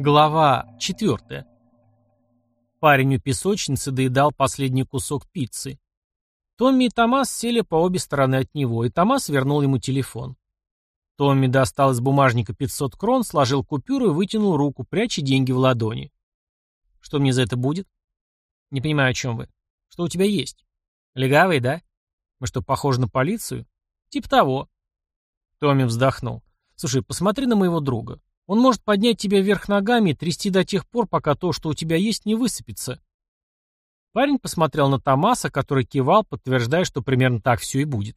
Глава 4. Парень у песочницы доедал последний кусок пиццы. Томми и Томас сели по обе стороны от него, и Томас вернул ему телефон. Томми достал из бумажника 500 крон, сложил купюру и вытянул руку, пряча деньги в ладони. «Что мне за это будет?» «Не понимаю, о чем вы. Что у тебя есть?» «Легавый, да? Мы что, похожи на полицию?» «Тип того». Томми вздохнул. «Слушай, посмотри на моего друга. Он может поднять тебя вверх ногами и трясти до тех пор, пока то, что у тебя есть, не высыпется. Парень посмотрел на Томаса, который кивал, подтверждая, что примерно так все и будет.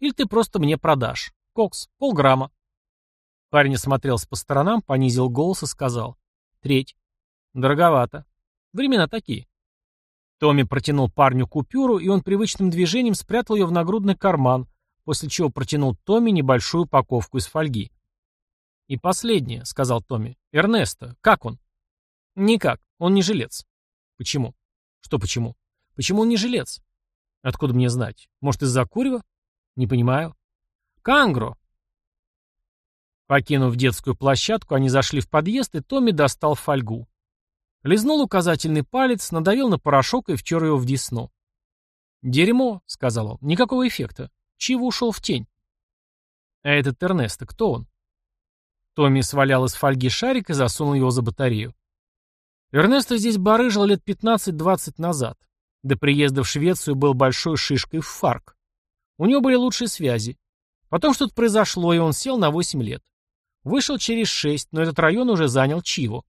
Или ты просто мне продашь. Кокс, полграмма. Парень осмотрелся по сторонам, понизил голос и сказал. Треть. Дороговато. Времена такие. Томми протянул парню купюру, и он привычным движением спрятал ее в нагрудный карман, после чего протянул Томми небольшую упаковку из фольги. «И последнее», — сказал Томми. «Эрнесто. Как он?» «Никак. Он не жилец». «Почему?» «Что почему?» «Почему он не жилец?» «Откуда мне знать? Может, из-за курева?» «Не понимаю». «Кангро». Покинув детскую площадку, они зашли в подъезд, и Томми достал фольгу. Лизнул указательный палец, надавил на порошок и втер его в десну. «Дерьмо», — сказал он, — «никакого эффекта. Чего ушел в тень?» «А этот Эрнесто, кто он?» Томми свалял из фольги шарик и засунул его за батарею. Эрнесто здесь барыжил лет 15-20 назад. До приезда в Швецию был большой шишкой в фарк. У него были лучшие связи. Потом что-то произошло, и он сел на 8 лет. Вышел через 6, но этот район уже занял Чиво.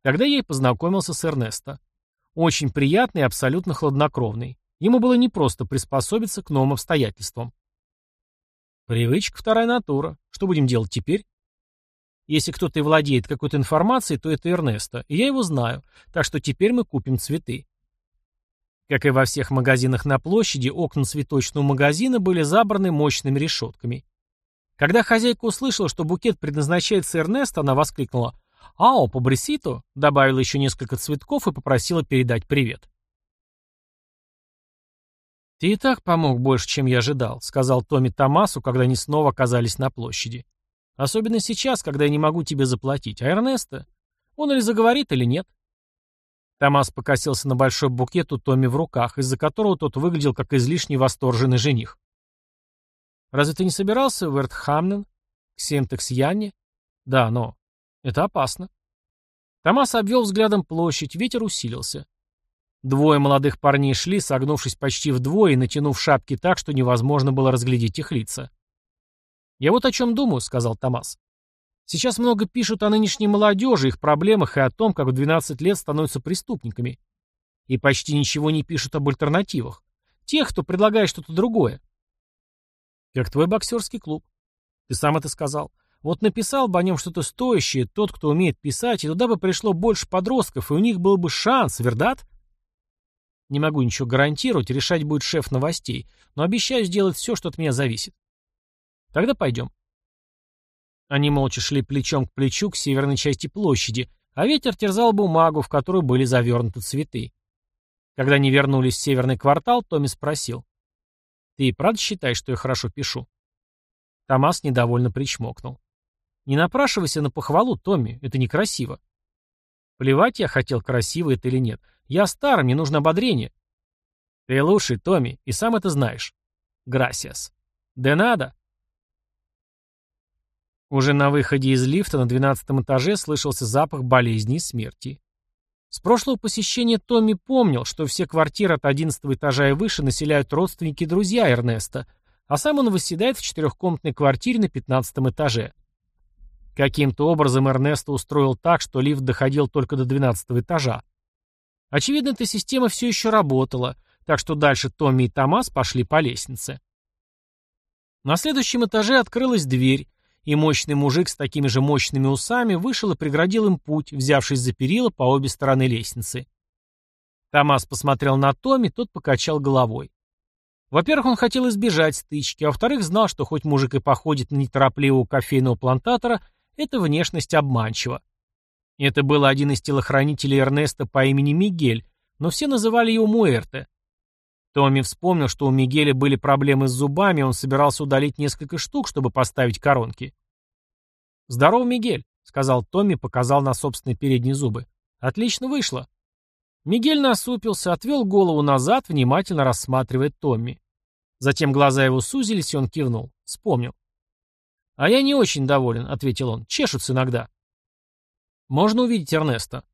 Тогда я и познакомился с Эрнесто. Очень приятный и абсолютно хладнокровный. Ему было непросто приспособиться к новым обстоятельствам. Привычка — вторая натура. Что будем делать теперь? Если кто-то и владеет какой-то информацией, то это Эрнесто, и я его знаю, так что теперь мы купим цветы. Как и во всех магазинах на площади, окна цветочного магазина были забраны мощными решетками. Когда хозяйка услышала, что букет предназначается Эрнесто, она воскликнула «Ао, побресито!», добавила еще несколько цветков и попросила передать привет. «Ты и так помог больше, чем я ожидал», — сказал Томми Томасу, когда они снова оказались на площади. Особенно сейчас, когда я не могу тебе заплатить. А Эрнеста? Он или заговорит, или нет. Томас покосился на большой букет у Томми в руках, из-за которого тот выглядел как излишне восторженный жених. «Разве ты не собирался в Эртхамнен? К Сентекс-Янне?» «Да, но... Это опасно». Томас обвел взглядом площадь, ветер усилился. Двое молодых парней шли, согнувшись почти вдвое и натянув шапки так, что невозможно было разглядеть их лица. «Я вот о чем думаю», — сказал Томас. «Сейчас много пишут о нынешней молодежи, их проблемах и о том, как в 12 лет становятся преступниками. И почти ничего не пишут об альтернативах. Тех, кто предлагает что-то другое. Как твой боксерский клуб. Ты сам это сказал. Вот написал бы о нем что-то стоящее, тот, кто умеет писать, и туда бы пришло больше подростков, и у них был бы шанс, вердат? Не могу ничего гарантировать, решать будет шеф новостей, но обещаю сделать все, что от меня зависит. Тогда пойдем. Они молча шли плечом к плечу к северной части площади, а ветер терзал бумагу, в которую были завернуты цветы. Когда они вернулись в северный квартал, Томми спросил. «Ты правда считаешь, что я хорошо пишу?» Томас недовольно причмокнул. «Не напрашивайся на похвалу, Томми, это некрасиво». «Плевать я хотел, красиво это или нет. Я стар, мне нужно ободрение». «Ты лучший, Томми, и сам это знаешь». «Грасиас». «Да надо». Уже на выходе из лифта на двенадцатом этаже слышался запах болезни и смерти. С прошлого посещения Томми помнил, что все квартиры от одиннадцатого этажа и выше населяют родственники и друзья Эрнеста, а сам он восседает в четырехкомнатной квартире на пятнадцатом этаже. Каким-то образом Эрнесто устроил так, что лифт доходил только до двенадцатого этажа. Очевидно, эта система все еще работала, так что дальше Томми и Томас пошли по лестнице. На следующем этаже открылась дверь, и мощный мужик с такими же мощными усами вышел и преградил им путь, взявшись за перила по обе стороны лестницы. Томас посмотрел на Томми, тот покачал головой. Во-первых, он хотел избежать стычки, а во-вторых, знал, что хоть мужик и походит на неторопливого кофейного плантатора, эта внешность обманчива. Это был один из телохранителей Эрнеста по имени Мигель, но все называли его Муэрте. Томми вспомнил, что у Мигеля были проблемы с зубами, он собирался удалить несколько штук, чтобы поставить коронки. «Здорово, Мигель», — сказал Томми, показал на собственные передние зубы. «Отлично вышло». Мигель насупился, отвел голову назад, внимательно рассматривая Томми. Затем глаза его сузились, и он кивнул. Вспомнил. «А я не очень доволен», — ответил он. «Чешутся иногда». «Можно увидеть Эрнеста?»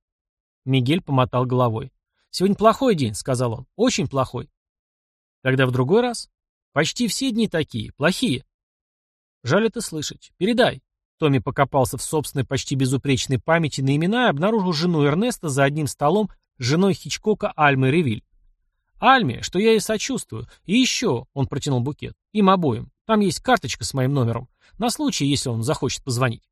Мигель помотал головой. «Сегодня плохой день», — сказал он. «Очень плохой». «Тогда в другой раз?» «Почти все дни такие. Плохие». «Жаль это слышать. Передай». Томми покопался в собственной почти безупречной памяти на имена и обнаружил жену Эрнеста за одним столом с женой Хичкока Альмы Ревиль. «Альме, что я ей сочувствую. И еще», — он протянул букет, — «им обоим. Там есть карточка с моим номером. На случай, если он захочет позвонить».